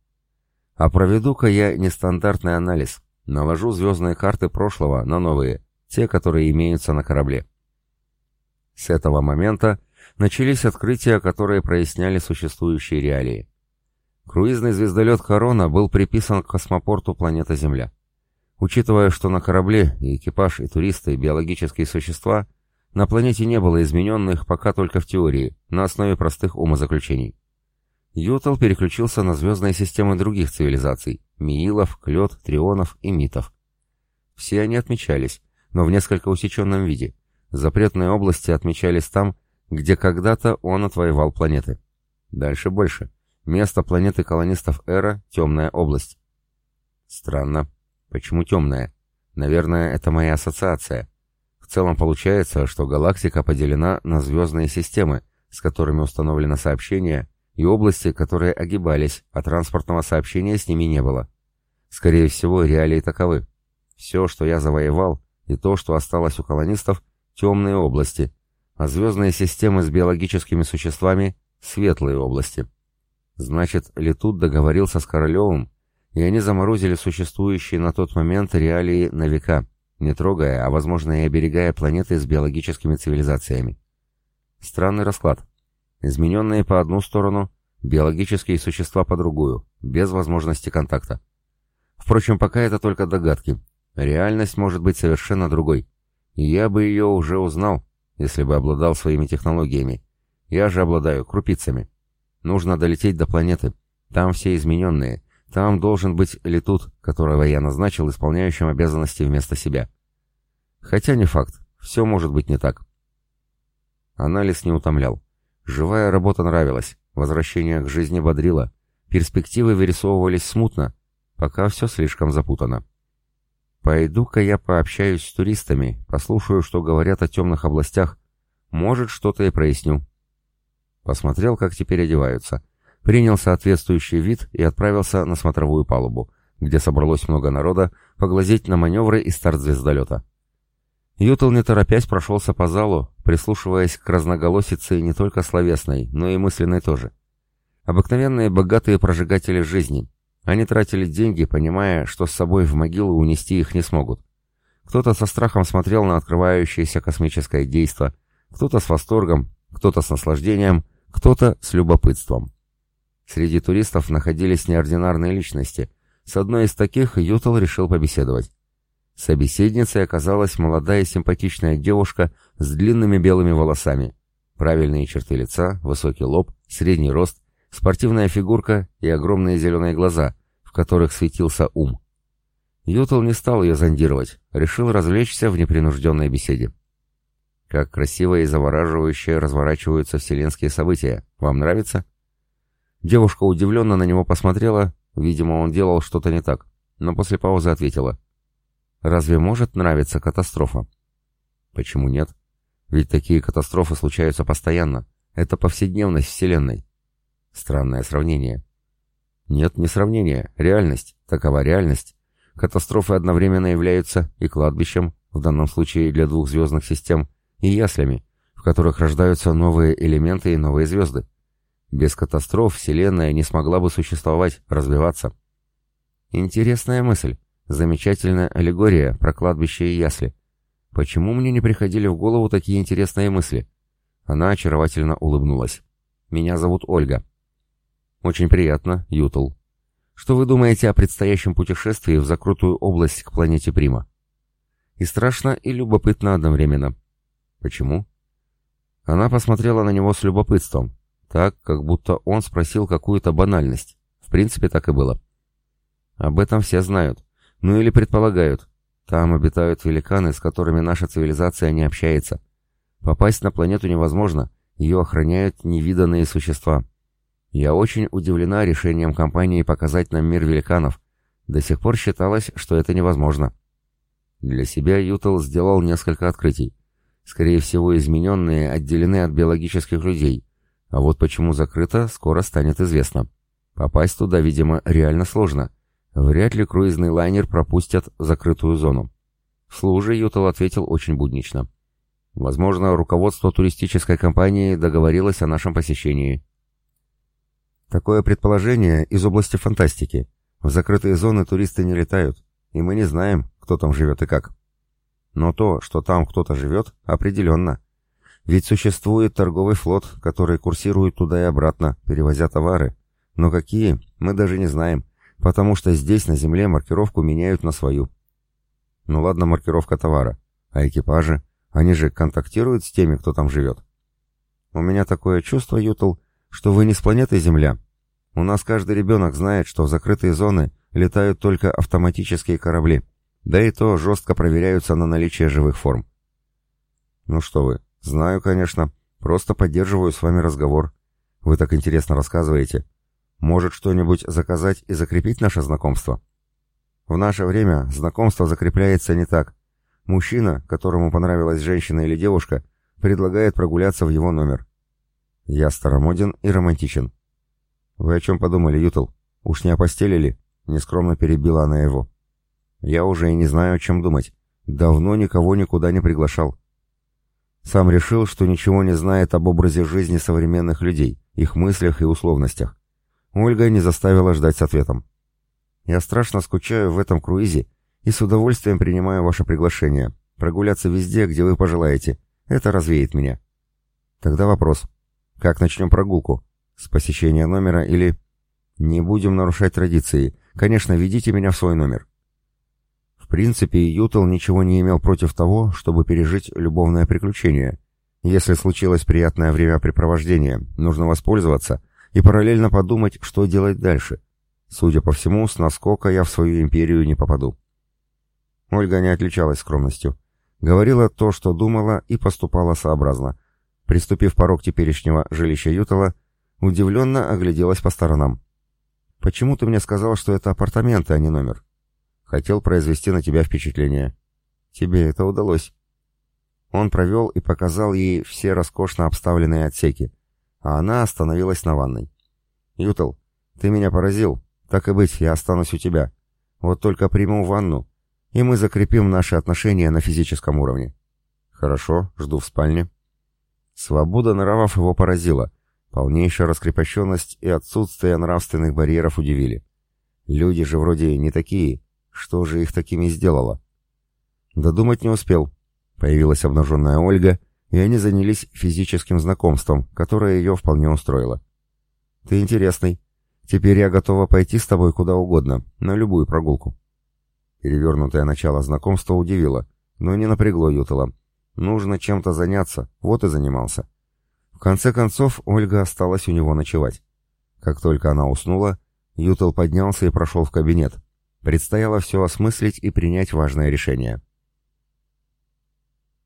А проведу-ка я нестандартный анализ. Наложу звездные карты прошлого на новые, те, которые имеются на корабле. С этого момента начались открытия, которые проясняли существующие реалии. Круизный звездолет «Корона» был приписан к космопорту планета Земля. Учитывая, что на корабле и экипаж, и туристы, и биологические существа, на планете не было измененных пока только в теории, на основе простых умозаключений. Ютл переключился на звездные системы других цивилизаций – Миилов, Клет, Трионов и Митов. Все они отмечались, но в несколько усеченном виде. Запретные области отмечались там, где когда-то он отвоевал планеты. Дальше больше. Место планеты колонистов Эра – темная область. Странно. Почему темная? Наверное, это моя ассоциация. В целом получается, что галактика поделена на звездные системы, с которыми установлено сообщение, и области, которые огибались, а транспортного сообщения с ними не было. Скорее всего, реалии таковы. Все, что я завоевал, и то, что осталось у колонистов, темные области, а звездные системы с биологическими существами — светлые области. Значит, Летут договорился с Королевым, и они заморозили существующие на тот момент реалии на века, не трогая, а возможно и оберегая планеты с биологическими цивилизациями. Странный расклад. Измененные по одну сторону, биологические существа по другую, без возможности контакта. Впрочем, пока это только догадки. Реальность может быть совершенно другой. И я бы ее уже узнал, если бы обладал своими технологиями. Я же обладаю крупицами. Нужно долететь до планеты. Там все измененные, там должен быть летут, которого я назначил исполняющим обязанности вместо себя. Хотя не факт, все может быть не так. Анализ не утомлял. Живая работа нравилась, возвращение к жизни бодрило, перспективы вырисовывались смутно, пока все слишком запутано. Пойду-ка я пообщаюсь с туристами, послушаю, что говорят о темных областях. Может, что-то и проясню. Посмотрел, как теперь одеваются принял соответствующий вид и отправился на смотровую палубу, где собралось много народа, поглазеть на маневры и старт звездолета. Ютл не торопясь прошелся по залу, прислушиваясь к разноголосице не только словесной, но и мысленной тоже. Обыкновенные богатые прожигатели жизни. Они тратили деньги, понимая, что с собой в могилу унести их не смогут. Кто-то со страхом смотрел на открывающееся космическое действо, кто-то с восторгом, кто-то с наслаждением, кто-то с любопытством. Среди туристов находились неординарные личности. С одной из таких Ютал решил побеседовать. Собеседницей оказалась молодая симпатичная девушка с длинными белыми волосами. Правильные черты лица, высокий лоб, средний рост, спортивная фигурка и огромные зеленые глаза, в которых светился ум. Ютал не стал ее зондировать, решил развлечься в непринужденной беседе. Как красиво и завораживающе разворачиваются вселенские события. Вам нравится? Девушка удивленно на него посмотрела, видимо, он делал что-то не так, но после паузы ответила. «Разве может нравиться катастрофа?» «Почему нет? Ведь такие катастрофы случаются постоянно. Это повседневность Вселенной». Странное сравнение. Нет, не сравнение, реальность. Такова реальность. Катастрофы одновременно являются и кладбищем, в данном случае для двух звездных систем, и яслями, в которых рождаются новые элементы и новые звезды. Без катастроф Вселенная не смогла бы существовать, развиваться. Интересная мысль. Замечательная аллегория про кладбище и ясли. Почему мне не приходили в голову такие интересные мысли? Она очаровательно улыбнулась. Меня зовут Ольга. Очень приятно, Ютл. Что вы думаете о предстоящем путешествии в закрытую область к планете Прима? И страшно, и любопытно одновременно. Почему? Она посмотрела на него с любопытством, так, как будто он спросил какую-то банальность. В принципе, так и было. Об этом все знают. Ну или предполагают. Там обитают великаны, с которыми наша цивилизация не общается. Попасть на планету невозможно, ее охраняют невиданные существа. Я очень удивлена решением компании показать нам мир великанов. До сих пор считалось, что это невозможно. Для себя Ютел сделал несколько открытий. Скорее всего, измененные отделены от биологических людей. А вот почему закрыто, скоро станет известно. Попасть туда, видимо, реально сложно. Вряд ли круизный лайнер пропустят закрытую зону. В служе Ютел ответил очень буднично. Возможно, руководство туристической компании договорилось о нашем посещении. Такое предположение из области фантастики. В закрытые зоны туристы не летают, и мы не знаем, кто там живет и как. Но то, что там кто-то живет, определенно. Ведь существует торговый флот, который курсирует туда и обратно, перевозя товары. Но какие, мы даже не знаем, потому что здесь на земле маркировку меняют на свою. Ну ладно, маркировка товара. А экипажи? Они же контактируют с теми, кто там живет. У меня такое чувство, Ютл, что вы не с планеты Земля. У нас каждый ребенок знает, что в закрытые зоны летают только автоматические корабли, да и то жестко проверяются на наличие живых форм. Ну что вы, знаю, конечно, просто поддерживаю с вами разговор. Вы так интересно рассказываете. Может, что-нибудь заказать и закрепить наше знакомство? В наше время знакомство закрепляется не так. Мужчина, которому понравилась женщина или девушка, предлагает прогуляться в его номер. Я старомоден и романтичен. Вы о чем подумали, Ютл? Уж не опостелили? Нескромно перебила она его. Я уже и не знаю, о чем думать. Давно никого никуда не приглашал. Сам решил, что ничего не знает об образе жизни современных людей, их мыслях и условностях. Ольга не заставила ждать с ответом. «Я страшно скучаю в этом круизе и с удовольствием принимаю ваше приглашение. Прогуляться везде, где вы пожелаете. Это развеет меня». Тогда вопрос. Как начнем прогулку? С посещения номера или... Не будем нарушать традиции. Конечно, ведите меня в свой номер. В принципе, Ютл ничего не имел против того, чтобы пережить любовное приключение. Если случилось приятное времяпрепровождение, нужно воспользоваться и параллельно подумать, что делать дальше. Судя по всему, с наскока я в свою империю не попаду. Ольга не отличалась скромностью. Говорила то, что думала, и поступала сообразно. Приступив порог теперешнего жилища Ютала, удивленно огляделась по сторонам. «Почему ты мне сказал, что это апартаменты, а не номер?» «Хотел произвести на тебя впечатление». «Тебе это удалось». Он провел и показал ей все роскошно обставленные отсеки, а она остановилась на ванной. «Ютал, ты меня поразил. Так и быть, я останусь у тебя. Вот только приму ванну, и мы закрепим наши отношения на физическом уровне». «Хорошо, жду в спальне». Свобода нравов его поразила. Полнейшая раскрепощенность и отсутствие нравственных барьеров удивили. Люди же вроде не такие. Что же их такими сделало? Додумать не успел. Появилась обнаженная Ольга, и они занялись физическим знакомством, которое ее вполне устроило. «Ты интересный. Теперь я готова пойти с тобой куда угодно, на любую прогулку». Перевернутое начало знакомства удивило, но не напрягло Ютала. Нужно чем-то заняться, вот и занимался. В конце концов, Ольга осталась у него ночевать. Как только она уснула, Ютел поднялся и прошел в кабинет. Предстояло все осмыслить и принять важное решение.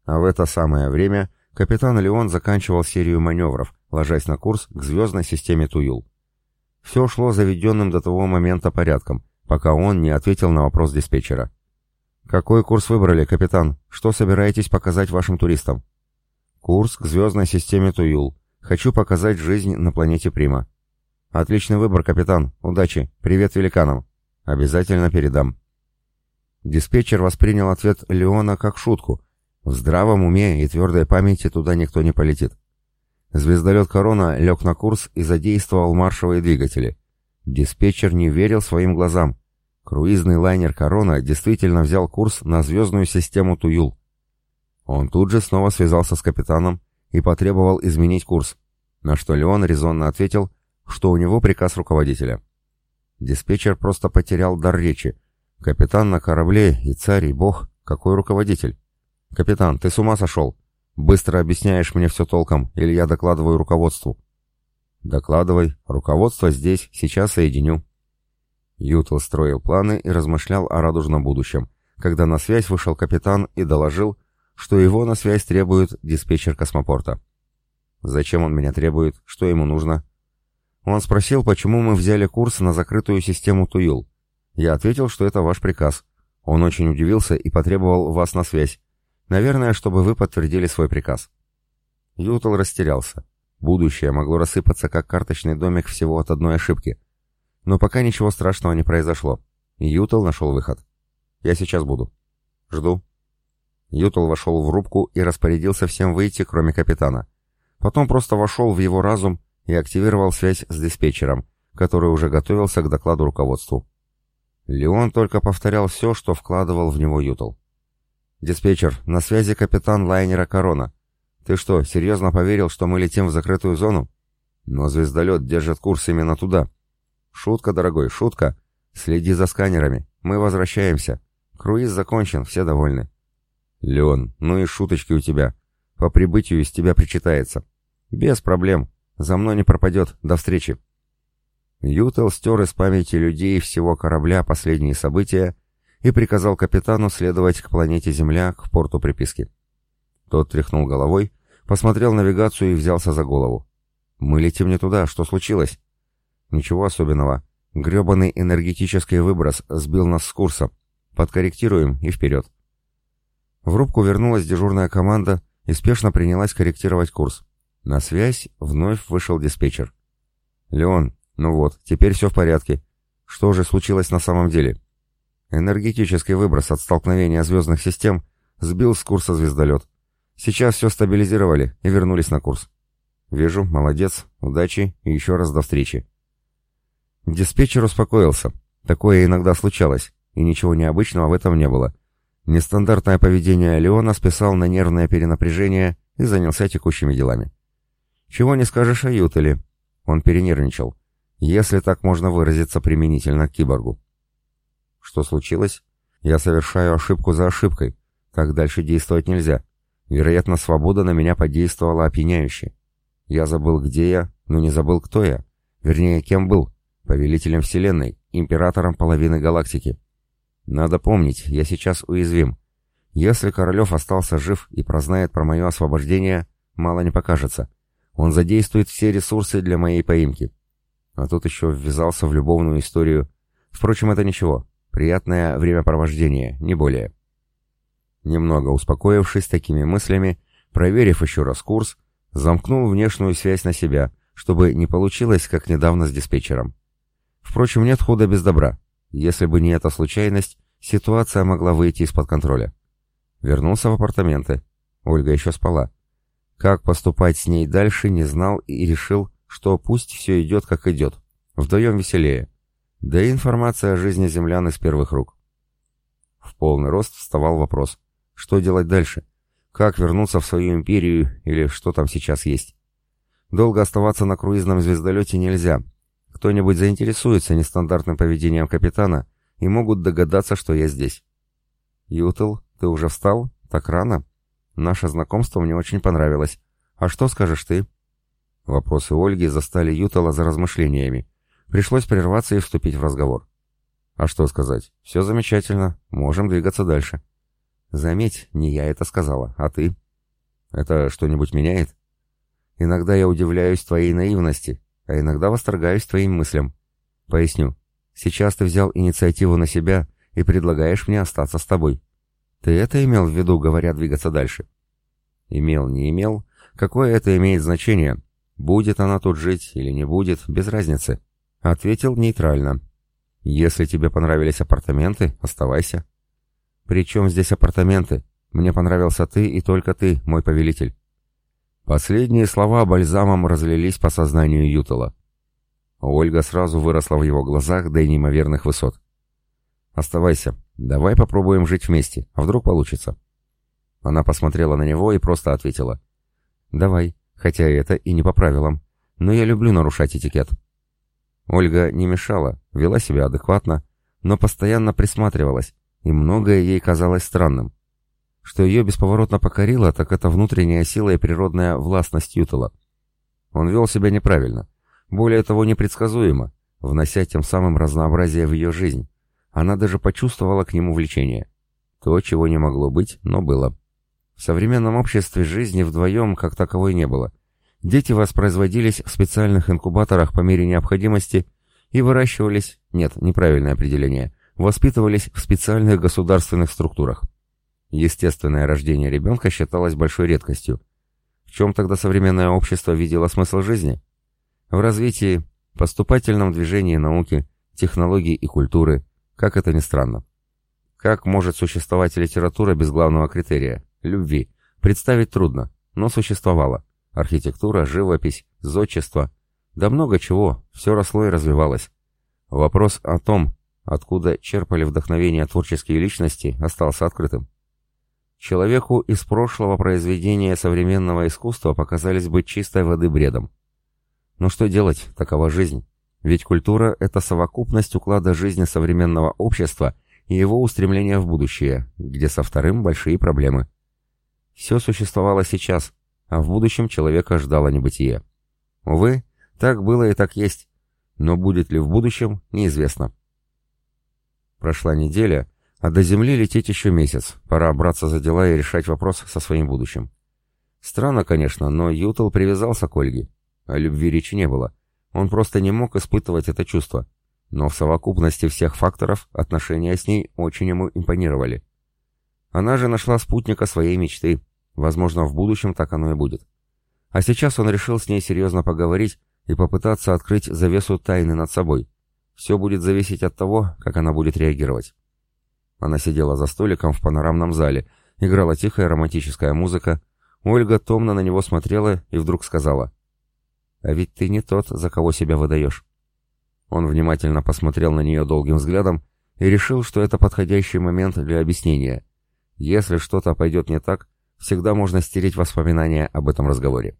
А в это самое время капитан Леон заканчивал серию маневров, ложась на курс к звездной системе Туюл. Все шло заведенным до того момента порядком, пока он не ответил на вопрос диспетчера. «Какой курс выбрали, капитан? Что собираетесь показать вашим туристам?» «Курс к звездной системе Туюл. Хочу показать жизнь на планете Прима». «Отличный выбор, капитан. Удачи. Привет великанам». «Обязательно передам». Диспетчер воспринял ответ Леона как шутку. В здравом уме и твердой памяти туда никто не полетит. Звездолет «Корона» лег на курс и задействовал маршевые двигатели. Диспетчер не верил своим глазам. Круизный лайнер «Корона» действительно взял курс на звездную систему Туюл. Он тут же снова связался с капитаном и потребовал изменить курс, на что Леон резонно ответил, что у него приказ руководителя. Диспетчер просто потерял дар речи. Капитан на корабле и царь, и бог, какой руководитель? «Капитан, ты с ума сошел? Быстро объясняешь мне все толком, или я докладываю руководству?» «Докладывай. Руководство здесь, сейчас соединю». Ютл строил планы и размышлял о радужном будущем, когда на связь вышел капитан и доложил, что его на связь требует диспетчер космопорта. «Зачем он меня требует? Что ему нужно?» Он спросил, почему мы взяли курс на закрытую систему Туюл. Я ответил, что это ваш приказ. Он очень удивился и потребовал вас на связь. Наверное, чтобы вы подтвердили свой приказ. Ютл растерялся. Будущее могло рассыпаться, как карточный домик всего от одной ошибки. Но пока ничего страшного не произошло. Ютл нашел выход. «Я сейчас буду». «Жду». Ютл вошел в рубку и распорядился всем выйти, кроме капитана. Потом просто вошел в его разум и активировал связь с диспетчером, который уже готовился к докладу руководству. Леон только повторял все, что вкладывал в него Ютл. «Диспетчер, на связи капитан лайнера «Корона». Ты что, серьезно поверил, что мы летим в закрытую зону? Но звездолет держит курс именно туда. Шутка, дорогой, шутка. Следи за сканерами. Мы возвращаемся. Круиз закончен, все довольны. Леон, ну и шуточки у тебя. По прибытию из тебя причитается. Без проблем. За мной не пропадет. До встречи. Ютел стер из памяти людей всего корабля последние события и приказал капитану следовать к планете Земля, к порту приписки. Тот тряхнул головой, посмотрел навигацию и взялся за голову. «Мы летим не туда. Что случилось?» «Ничего особенного. Гребаный энергетический выброс сбил нас с курса. Подкорректируем и вперед». В рубку вернулась дежурная команда и спешно принялась корректировать курс. На связь вновь вышел диспетчер. «Леон, ну вот, теперь все в порядке. Что же случилось на самом деле?» Энергетический выброс от столкновения звездных систем сбил с курса звездолет. Сейчас все стабилизировали и вернулись на курс. Вижу, молодец, удачи и еще раз до встречи. Диспетчер успокоился. Такое иногда случалось, и ничего необычного в этом не было. Нестандартное поведение Леона списал на нервное перенапряжение и занялся текущими делами. Чего не скажешь о Ютеле. Он перенервничал, если так можно выразиться применительно к киборгу. Что случилось? Я совершаю ошибку за ошибкой. Так дальше действовать нельзя. Вероятно, свобода на меня подействовала опьяняюще. Я забыл, где я, но не забыл, кто я. Вернее, кем был. Повелителем Вселенной, императором половины галактики. Надо помнить, я сейчас уязвим. Если Королев остался жив и прознает про мое освобождение, мало не покажется. Он задействует все ресурсы для моей поимки. А тут еще ввязался в любовную историю. Впрочем, это ничего. Приятное времяпровождение, не более. Немного успокоившись такими мыслями, проверив еще раз курс, замкнул внешнюю связь на себя, чтобы не получилось, как недавно с диспетчером. Впрочем, нет худа без добра. Если бы не эта случайность, ситуация могла выйти из-под контроля. Вернулся в апартаменты. Ольга еще спала. Как поступать с ней дальше, не знал и решил, что пусть все идет, как идет. Вдвоем веселее. Да и информация о жизни землян из первых рук. В полный рост вставал вопрос. Что делать дальше? Как вернуться в свою империю или что там сейчас есть? Долго оставаться на круизном звездолете нельзя. Кто-нибудь заинтересуется нестандартным поведением капитана и могут догадаться, что я здесь. Ютл, ты уже встал? Так рано? Наше знакомство мне очень понравилось. А что скажешь ты? Вопросы Ольги застали Ютала за размышлениями. Пришлось прерваться и вступить в разговор. А что сказать? Все замечательно. Можем двигаться дальше. Заметь, не я это сказала, а ты. Это что-нибудь меняет? Иногда я удивляюсь твоей наивности, а иногда восторгаюсь твоим мыслям. Поясню. Сейчас ты взял инициативу на себя и предлагаешь мне остаться с тобой. Ты это имел в виду, говоря двигаться дальше? Имел, не имел. Какое это имеет значение? Будет она тут жить или не будет, без разницы. Ответил нейтрально. Если тебе понравились апартаменты, оставайся. Причем здесь апартаменты? Мне понравился ты и только ты, мой повелитель. Последние слова бальзамом разлились по сознанию Ютала. Ольга сразу выросла в его глазах до неимоверных высот. «Оставайся. Давай попробуем жить вместе. А вдруг получится?» Она посмотрела на него и просто ответила. «Давай, хотя это и не по правилам. Но я люблю нарушать этикет». Ольга не мешала, вела себя адекватно, но постоянно присматривалась, и многое ей казалось странным. Что ее бесповоротно покорило, так это внутренняя сила и природная властность Ютала. Он вел себя неправильно, более того, непредсказуемо, внося тем самым разнообразие в ее жизнь. Она даже почувствовала к нему влечение. То, чего не могло быть, но было. В современном обществе жизни вдвоем как таковой не было. Дети воспроизводились в специальных инкубаторах по мере необходимости и выращивались, нет, неправильное определение, воспитывались в специальных государственных структурах. Естественное рождение ребенка считалось большой редкостью. В чем тогда современное общество видело смысл жизни? В развитии, поступательном движении науки, технологий и культуры, как это ни странно. Как может существовать литература без главного критерия – любви? Представить трудно, но существовала. Архитектура, живопись, зодчество. Да много чего, все росло и развивалось. Вопрос о том, откуда черпали вдохновение творческие личности, остался открытым. Человеку из прошлого произведения современного искусства показались быть чистой воды бредом. Но что делать, такова жизнь. Ведь культура – это совокупность уклада жизни современного общества и его устремления в будущее, где со вторым большие проблемы. Все существовало сейчас, а в будущем человека ждало небытие. Увы, так было и так есть, но будет ли в будущем, неизвестно. Прошла неделя, а до Земли лететь еще месяц, пора браться за дела и решать вопрос со своим будущим. Странно, конечно, но Ютал привязался к Ольге. О любви речи не было. Он просто не мог испытывать это чувство. Но в совокупности всех факторов отношения с ней очень ему импонировали. Она же нашла спутника своей мечты. Возможно, в будущем так оно и будет. А сейчас он решил с ней серьезно поговорить и попытаться открыть завесу тайны над собой. Все будет зависеть от того, как она будет реагировать. Она сидела за столиком в панорамном зале, играла тихая романтическая музыка. Ольга томно на него смотрела и вдруг сказала а ведь ты не тот, за кого себя выдаешь. Он внимательно посмотрел на нее долгим взглядом и решил, что это подходящий момент для объяснения. Если что-то пойдет не так, всегда можно стереть воспоминания об этом разговоре.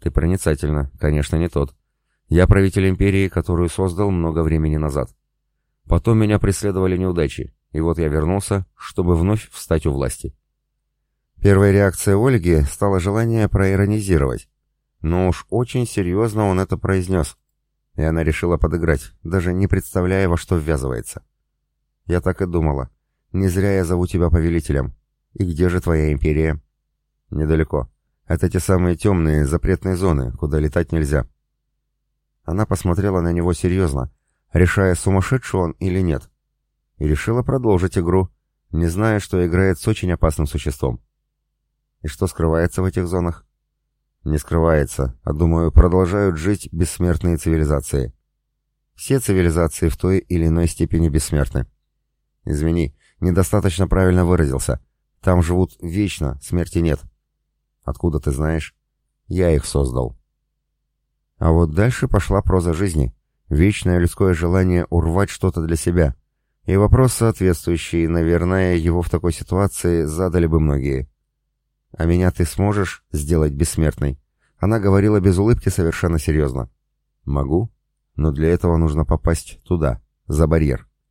Ты проницательно, конечно, не тот. Я правитель империи, которую создал много времени назад. Потом меня преследовали неудачи, и вот я вернулся, чтобы вновь встать у власти. Первой реакцией Ольги стало желание проиронизировать. Но уж очень серьезно он это произнес. И она решила подыграть, даже не представляя, во что ввязывается. Я так и думала. Не зря я зову тебя повелителем. И где же твоя империя? Недалеко. Это те самые темные, запретные зоны, куда летать нельзя. Она посмотрела на него серьезно, решая, сумасшедший он или нет. И решила продолжить игру, не зная, что играет с очень опасным существом. И что скрывается в этих зонах? Не скрывается, а думаю, продолжают жить бессмертные цивилизации. Все цивилизации в той или иной степени бессмертны. Извини, недостаточно правильно выразился. Там живут вечно, смерти нет. Откуда ты знаешь? Я их создал. А вот дальше пошла проза жизни. Вечное людское желание урвать что-то для себя. И вопрос соответствующий, наверное, его в такой ситуации задали бы многие. А меня ты сможешь сделать бессмертной?» Она говорила без улыбки совершенно серьезно. «Могу, но для этого нужно попасть туда, за барьер».